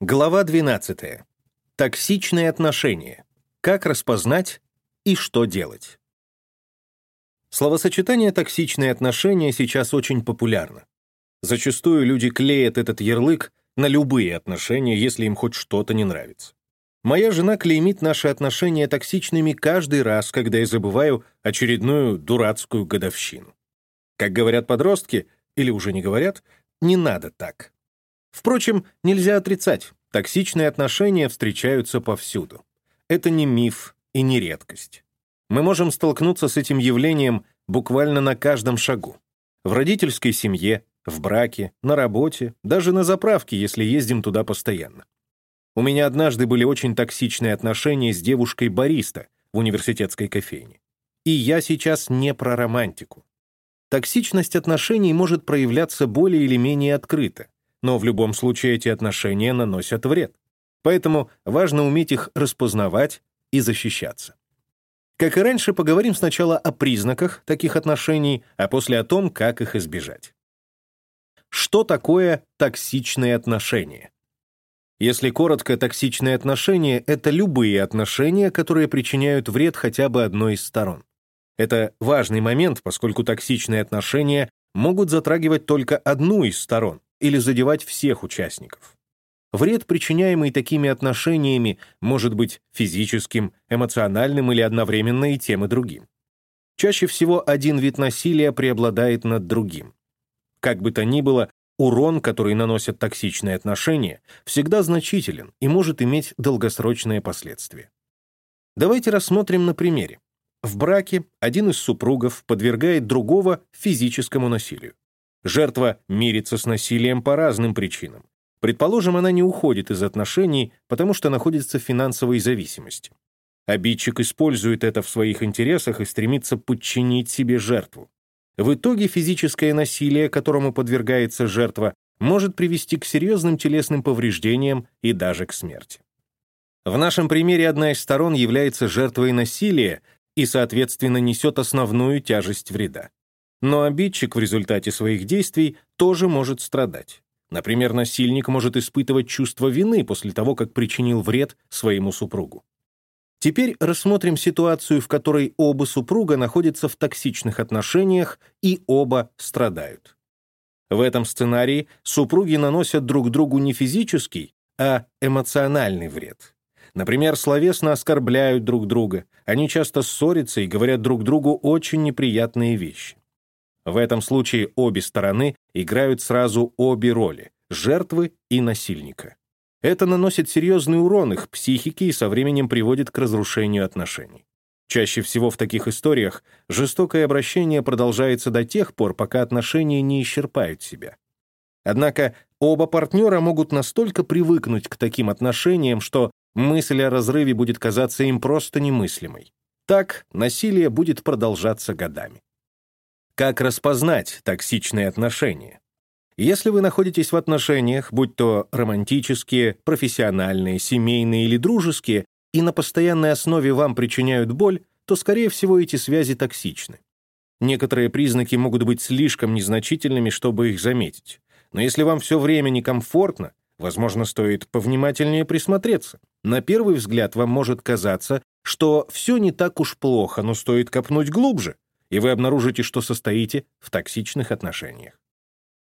Глава 12. Токсичные отношения. Как распознать и что делать? Словосочетание «токсичные отношения» сейчас очень популярно. Зачастую люди клеят этот ярлык на любые отношения, если им хоть что-то не нравится. Моя жена клеймит наши отношения токсичными каждый раз, когда я забываю очередную дурацкую годовщину. Как говорят подростки, или уже не говорят, не надо так. Впрочем, нельзя отрицать, токсичные отношения встречаются повсюду. Это не миф и не редкость. Мы можем столкнуться с этим явлением буквально на каждом шагу. В родительской семье, в браке, на работе, даже на заправке, если ездим туда постоянно. У меня однажды были очень токсичные отношения с девушкой-бариста в университетской кофейне. И я сейчас не про романтику. Токсичность отношений может проявляться более или менее открыто но в любом случае эти отношения наносят вред. Поэтому важно уметь их распознавать и защищаться. Как и раньше, поговорим сначала о признаках таких отношений, а после о том, как их избежать. Что такое токсичные отношения? Если коротко, токсичные отношения — это любые отношения, которые причиняют вред хотя бы одной из сторон. Это важный момент, поскольку токсичные отношения могут затрагивать только одну из сторон, или задевать всех участников. Вред, причиняемый такими отношениями, может быть физическим, эмоциональным или одновременно и тем и другим. Чаще всего один вид насилия преобладает над другим. Как бы то ни было, урон, который наносят токсичные отношения, всегда значителен и может иметь долгосрочные последствия. Давайте рассмотрим на примере. В браке один из супругов подвергает другого физическому насилию. Жертва мирится с насилием по разным причинам. Предположим, она не уходит из отношений, потому что находится в финансовой зависимости. Обидчик использует это в своих интересах и стремится подчинить себе жертву. В итоге физическое насилие, которому подвергается жертва, может привести к серьезным телесным повреждениям и даже к смерти. В нашем примере одна из сторон является жертвой насилия и, соответственно, несет основную тяжесть вреда. Но обидчик в результате своих действий тоже может страдать. Например, насильник может испытывать чувство вины после того, как причинил вред своему супругу. Теперь рассмотрим ситуацию, в которой оба супруга находятся в токсичных отношениях и оба страдают. В этом сценарии супруги наносят друг другу не физический, а эмоциональный вред. Например, словесно оскорбляют друг друга, они часто ссорятся и говорят друг другу очень неприятные вещи. В этом случае обе стороны играют сразу обе роли — жертвы и насильника. Это наносит серьезный урон их психике и со временем приводит к разрушению отношений. Чаще всего в таких историях жестокое обращение продолжается до тех пор, пока отношения не исчерпают себя. Однако оба партнера могут настолько привыкнуть к таким отношениям, что мысль о разрыве будет казаться им просто немыслимой. Так насилие будет продолжаться годами. Как распознать токсичные отношения? Если вы находитесь в отношениях, будь то романтические, профессиональные, семейные или дружеские, и на постоянной основе вам причиняют боль, то, скорее всего, эти связи токсичны. Некоторые признаки могут быть слишком незначительными, чтобы их заметить. Но если вам все время некомфортно, возможно, стоит повнимательнее присмотреться. На первый взгляд вам может казаться, что все не так уж плохо, но стоит копнуть глубже, и вы обнаружите, что состоите в токсичных отношениях.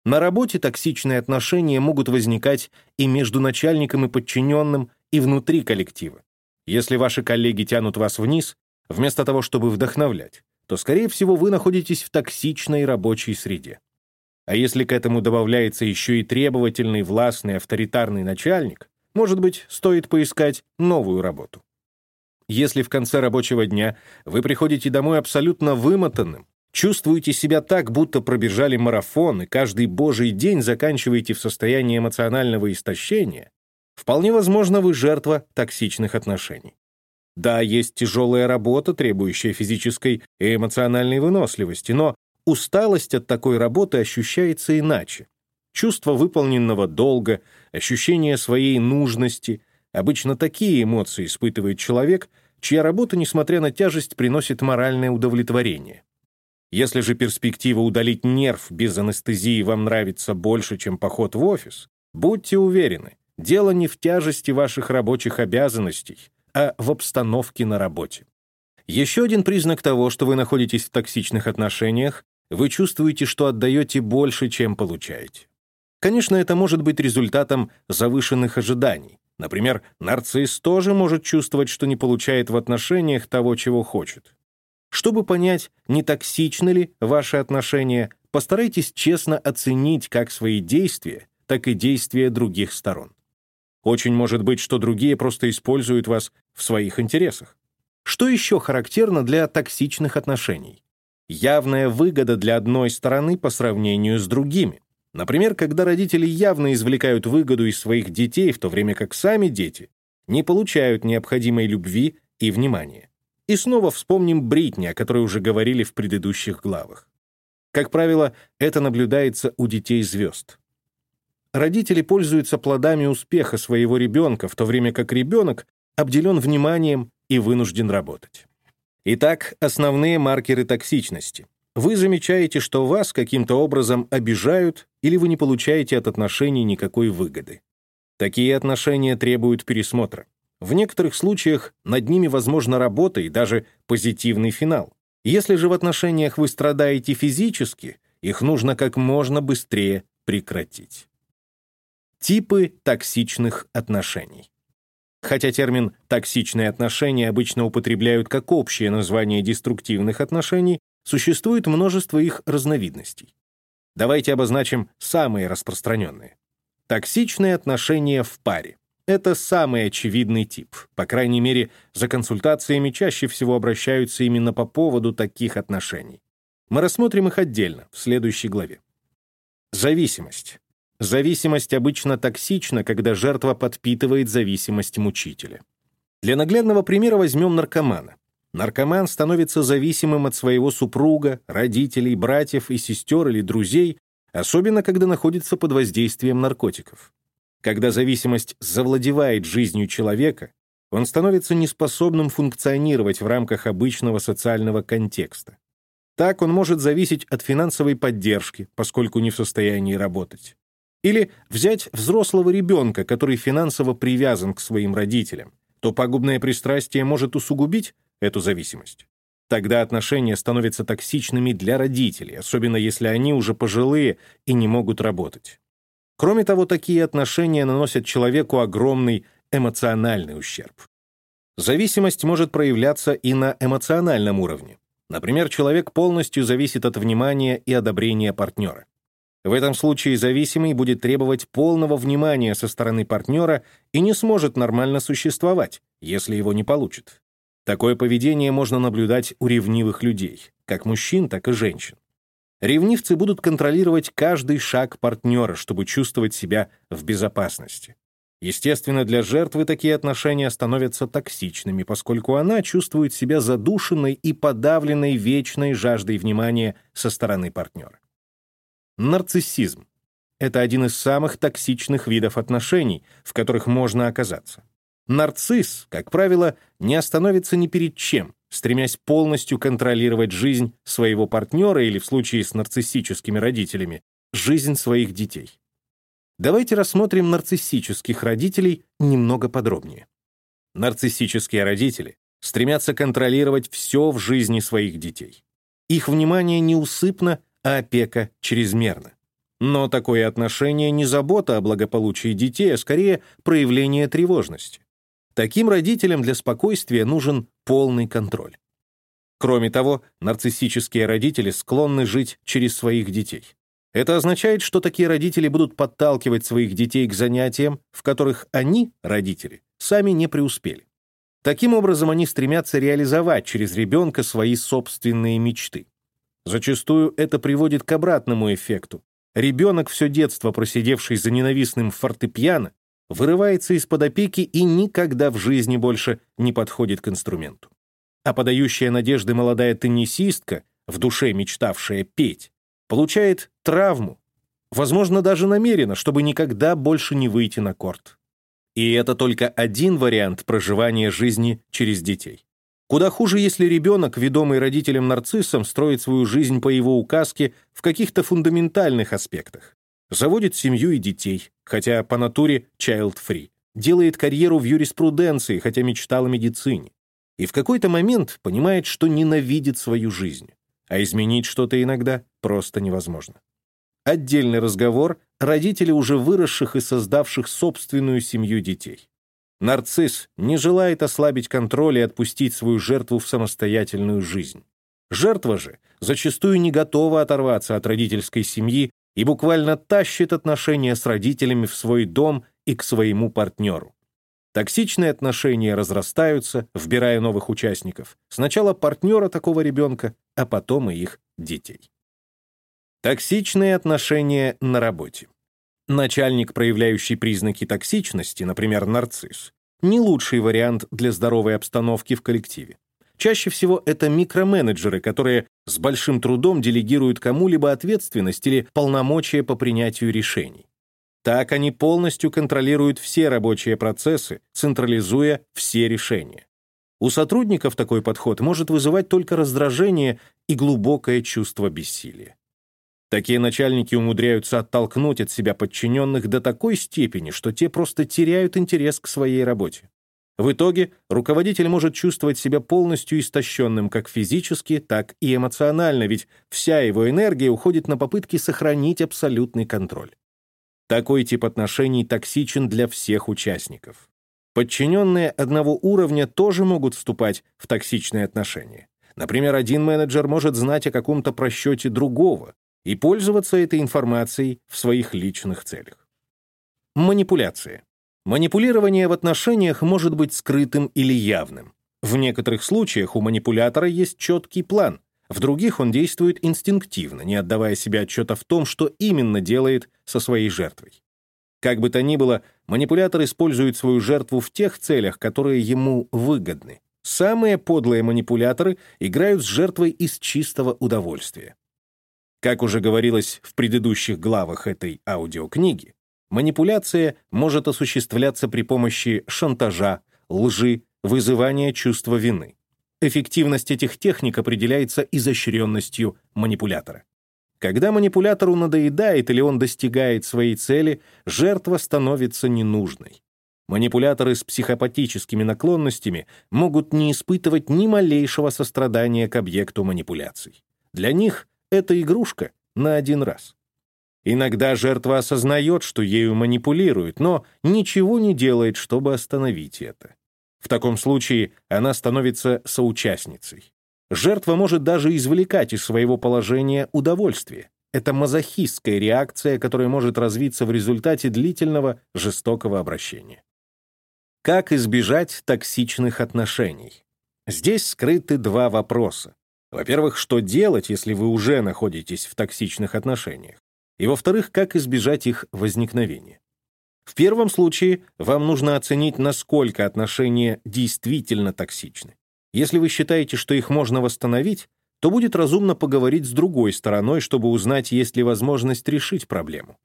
На работе токсичные отношения могут возникать и между начальником и подчиненным, и внутри коллектива. Если ваши коллеги тянут вас вниз, вместо того, чтобы вдохновлять, то, скорее всего, вы находитесь в токсичной рабочей среде. А если к этому добавляется еще и требовательный, властный, авторитарный начальник, может быть, стоит поискать новую работу. Если в конце рабочего дня вы приходите домой абсолютно вымотанным, чувствуете себя так, будто пробежали марафон и каждый божий день заканчиваете в состоянии эмоционального истощения, вполне возможно, вы жертва токсичных отношений. Да, есть тяжелая работа, требующая физической и эмоциональной выносливости, но усталость от такой работы ощущается иначе. Чувство выполненного долга, ощущение своей нужности — обычно такие эмоции испытывает человек, чья работа, несмотря на тяжесть, приносит моральное удовлетворение. Если же перспектива удалить нерв без анестезии вам нравится больше, чем поход в офис, будьте уверены, Дело не в тяжести ваших рабочих обязанностей, а в обстановке на работе. Еще один признак того, что вы находитесь в токсичных отношениях, вы чувствуете, что отдаете больше, чем получаете. Конечно, это может быть результатом завышенных ожиданий. Например, нарцисс тоже может чувствовать, что не получает в отношениях того, чего хочет. Чтобы понять, не токсичны ли ваши отношения, постарайтесь честно оценить как свои действия, так и действия других сторон. Очень может быть, что другие просто используют вас в своих интересах. Что еще характерно для токсичных отношений? Явная выгода для одной стороны по сравнению с другими. Например, когда родители явно извлекают выгоду из своих детей, в то время как сами дети не получают необходимой любви и внимания. И снова вспомним Бритни, о которой уже говорили в предыдущих главах. Как правило, это наблюдается у детей звезд. Родители пользуются плодами успеха своего ребенка, в то время как ребенок обделен вниманием и вынужден работать. Итак, основные маркеры токсичности. Вы замечаете, что вас каким-то образом обижают или вы не получаете от отношений никакой выгоды. Такие отношения требуют пересмотра. В некоторых случаях над ними возможна работа и даже позитивный финал. Если же в отношениях вы страдаете физически, их нужно как можно быстрее прекратить. Типы токсичных отношений. Хотя термин «токсичные отношения» обычно употребляют как общее название деструктивных отношений, существует множество их разновидностей. Давайте обозначим самые распространенные. Токсичные отношения в паре. Это самый очевидный тип. По крайней мере, за консультациями чаще всего обращаются именно по поводу таких отношений. Мы рассмотрим их отдельно, в следующей главе. Зависимость. Зависимость обычно токсична, когда жертва подпитывает зависимость мучителя. Для наглядного примера возьмем наркомана. Наркоман становится зависимым от своего супруга, родителей, братьев и сестер или друзей, особенно когда находится под воздействием наркотиков. Когда зависимость завладевает жизнью человека, он становится неспособным функционировать в рамках обычного социального контекста. Так он может зависеть от финансовой поддержки, поскольку не в состоянии работать. Или взять взрослого ребенка, который финансово привязан к своим родителям, то пагубное пристрастие может усугубить эту зависимость. Тогда отношения становятся токсичными для родителей, особенно если они уже пожилые и не могут работать. Кроме того, такие отношения наносят человеку огромный эмоциональный ущерб. Зависимость может проявляться и на эмоциональном уровне. Например, человек полностью зависит от внимания и одобрения партнера. В этом случае зависимый будет требовать полного внимания со стороны партнера и не сможет нормально существовать, если его не получит. Такое поведение можно наблюдать у ревнивых людей, как мужчин, так и женщин. Ревнивцы будут контролировать каждый шаг партнера, чтобы чувствовать себя в безопасности. Естественно, для жертвы такие отношения становятся токсичными, поскольку она чувствует себя задушенной и подавленной вечной жаждой внимания со стороны партнера. Нарциссизм — это один из самых токсичных видов отношений, в которых можно оказаться. Нарцисс, как правило, не остановится ни перед чем, стремясь полностью контролировать жизнь своего партнера или, в случае с нарциссическими родителями, жизнь своих детей. Давайте рассмотрим нарциссических родителей немного подробнее. Нарциссические родители стремятся контролировать все в жизни своих детей. Их внимание неусыпно, а опека чрезмерна. Но такое отношение не забота о благополучии детей, а скорее проявление тревожности. Таким родителям для спокойствия нужен полный контроль. Кроме того, нарциссические родители склонны жить через своих детей. Это означает, что такие родители будут подталкивать своих детей к занятиям, в которых они, родители, сами не преуспели. Таким образом, они стремятся реализовать через ребенка свои собственные мечты. Зачастую это приводит к обратному эффекту. Ребенок, все детство просидевший за ненавистным фортепиано, вырывается из-под опеки и никогда в жизни больше не подходит к инструменту. А подающая надежды молодая теннисистка, в душе мечтавшая петь, получает травму, возможно, даже намеренно, чтобы никогда больше не выйти на корт. И это только один вариант проживания жизни через детей. Куда хуже, если ребенок, ведомый родителем-нарциссом, строит свою жизнь по его указке в каких-то фундаментальных аспектах. Заводит семью и детей, хотя по натуре child-free, делает карьеру в юриспруденции, хотя мечтал о медицине, и в какой-то момент понимает, что ненавидит свою жизнь, а изменить что-то иногда просто невозможно. Отдельный разговор — родители уже выросших и создавших собственную семью детей. Нарцисс не желает ослабить контроль и отпустить свою жертву в самостоятельную жизнь. Жертва же зачастую не готова оторваться от родительской семьи и буквально тащит отношения с родителями в свой дом и к своему партнеру. Токсичные отношения разрастаются, вбирая новых участников. Сначала партнера такого ребенка, а потом и их детей. Токсичные отношения на работе. Начальник, проявляющий признаки токсичности, например, нарцисс, не лучший вариант для здоровой обстановки в коллективе. Чаще всего это микроменеджеры, которые с большим трудом делегируют кому-либо ответственность или полномочия по принятию решений. Так они полностью контролируют все рабочие процессы, централизуя все решения. У сотрудников такой подход может вызывать только раздражение и глубокое чувство бессилия. Такие начальники умудряются оттолкнуть от себя подчиненных до такой степени, что те просто теряют интерес к своей работе. В итоге руководитель может чувствовать себя полностью истощенным как физически, так и эмоционально, ведь вся его энергия уходит на попытки сохранить абсолютный контроль. Такой тип отношений токсичен для всех участников. Подчиненные одного уровня тоже могут вступать в токсичные отношения. Например, один менеджер может знать о каком-то просчете другого и пользоваться этой информацией в своих личных целях. Манипуляция. Манипулирование в отношениях может быть скрытым или явным. В некоторых случаях у манипулятора есть четкий план, в других он действует инстинктивно, не отдавая себе отчета в том, что именно делает со своей жертвой. Как бы то ни было, манипулятор использует свою жертву в тех целях, которые ему выгодны. Самые подлые манипуляторы играют с жертвой из чистого удовольствия. Как уже говорилось в предыдущих главах этой аудиокниги, Манипуляция может осуществляться при помощи шантажа, лжи, вызывания чувства вины. Эффективность этих техник определяется изощренностью манипулятора. Когда манипулятору надоедает или он достигает своей цели, жертва становится ненужной. Манипуляторы с психопатическими наклонностями могут не испытывать ни малейшего сострадания к объекту манипуляций. Для них это игрушка на один раз. Иногда жертва осознает, что ею манипулируют, но ничего не делает, чтобы остановить это. В таком случае она становится соучастницей. Жертва может даже извлекать из своего положения удовольствие. Это мазохистская реакция, которая может развиться в результате длительного жестокого обращения. Как избежать токсичных отношений? Здесь скрыты два вопроса. Во-первых, что делать, если вы уже находитесь в токсичных отношениях? И, во-вторых, как избежать их возникновения. В первом случае вам нужно оценить, насколько отношения действительно токсичны. Если вы считаете, что их можно восстановить, то будет разумно поговорить с другой стороной, чтобы узнать, есть ли возможность решить проблему.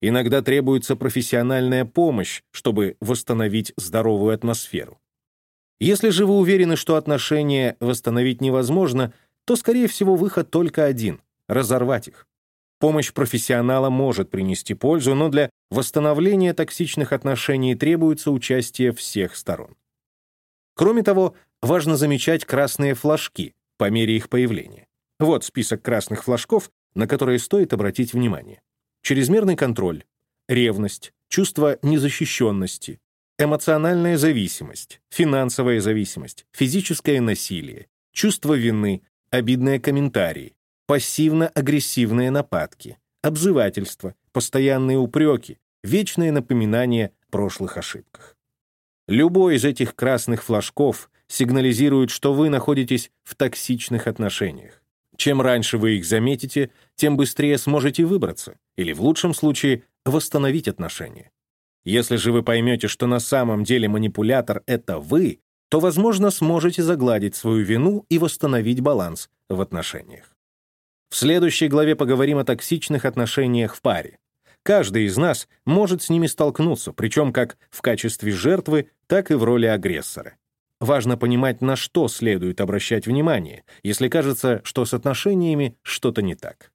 Иногда требуется профессиональная помощь, чтобы восстановить здоровую атмосферу. Если же вы уверены, что отношения восстановить невозможно, то, скорее всего, выход только один — разорвать их. Помощь профессионала может принести пользу, но для восстановления токсичных отношений требуется участие всех сторон. Кроме того, важно замечать красные флажки по мере их появления. Вот список красных флажков, на которые стоит обратить внимание. Чрезмерный контроль, ревность, чувство незащищенности, эмоциональная зависимость, финансовая зависимость, физическое насилие, чувство вины, обидные комментарии, пассивно-агрессивные нападки, обзывательства, постоянные упреки, вечные напоминания о прошлых ошибках. Любой из этих красных флажков сигнализирует, что вы находитесь в токсичных отношениях. Чем раньше вы их заметите, тем быстрее сможете выбраться, или в лучшем случае восстановить отношения. Если же вы поймете, что на самом деле манипулятор — это вы, то, возможно, сможете загладить свою вину и восстановить баланс в отношениях. В следующей главе поговорим о токсичных отношениях в паре. Каждый из нас может с ними столкнуться, причем как в качестве жертвы, так и в роли агрессора. Важно понимать, на что следует обращать внимание, если кажется, что с отношениями что-то не так.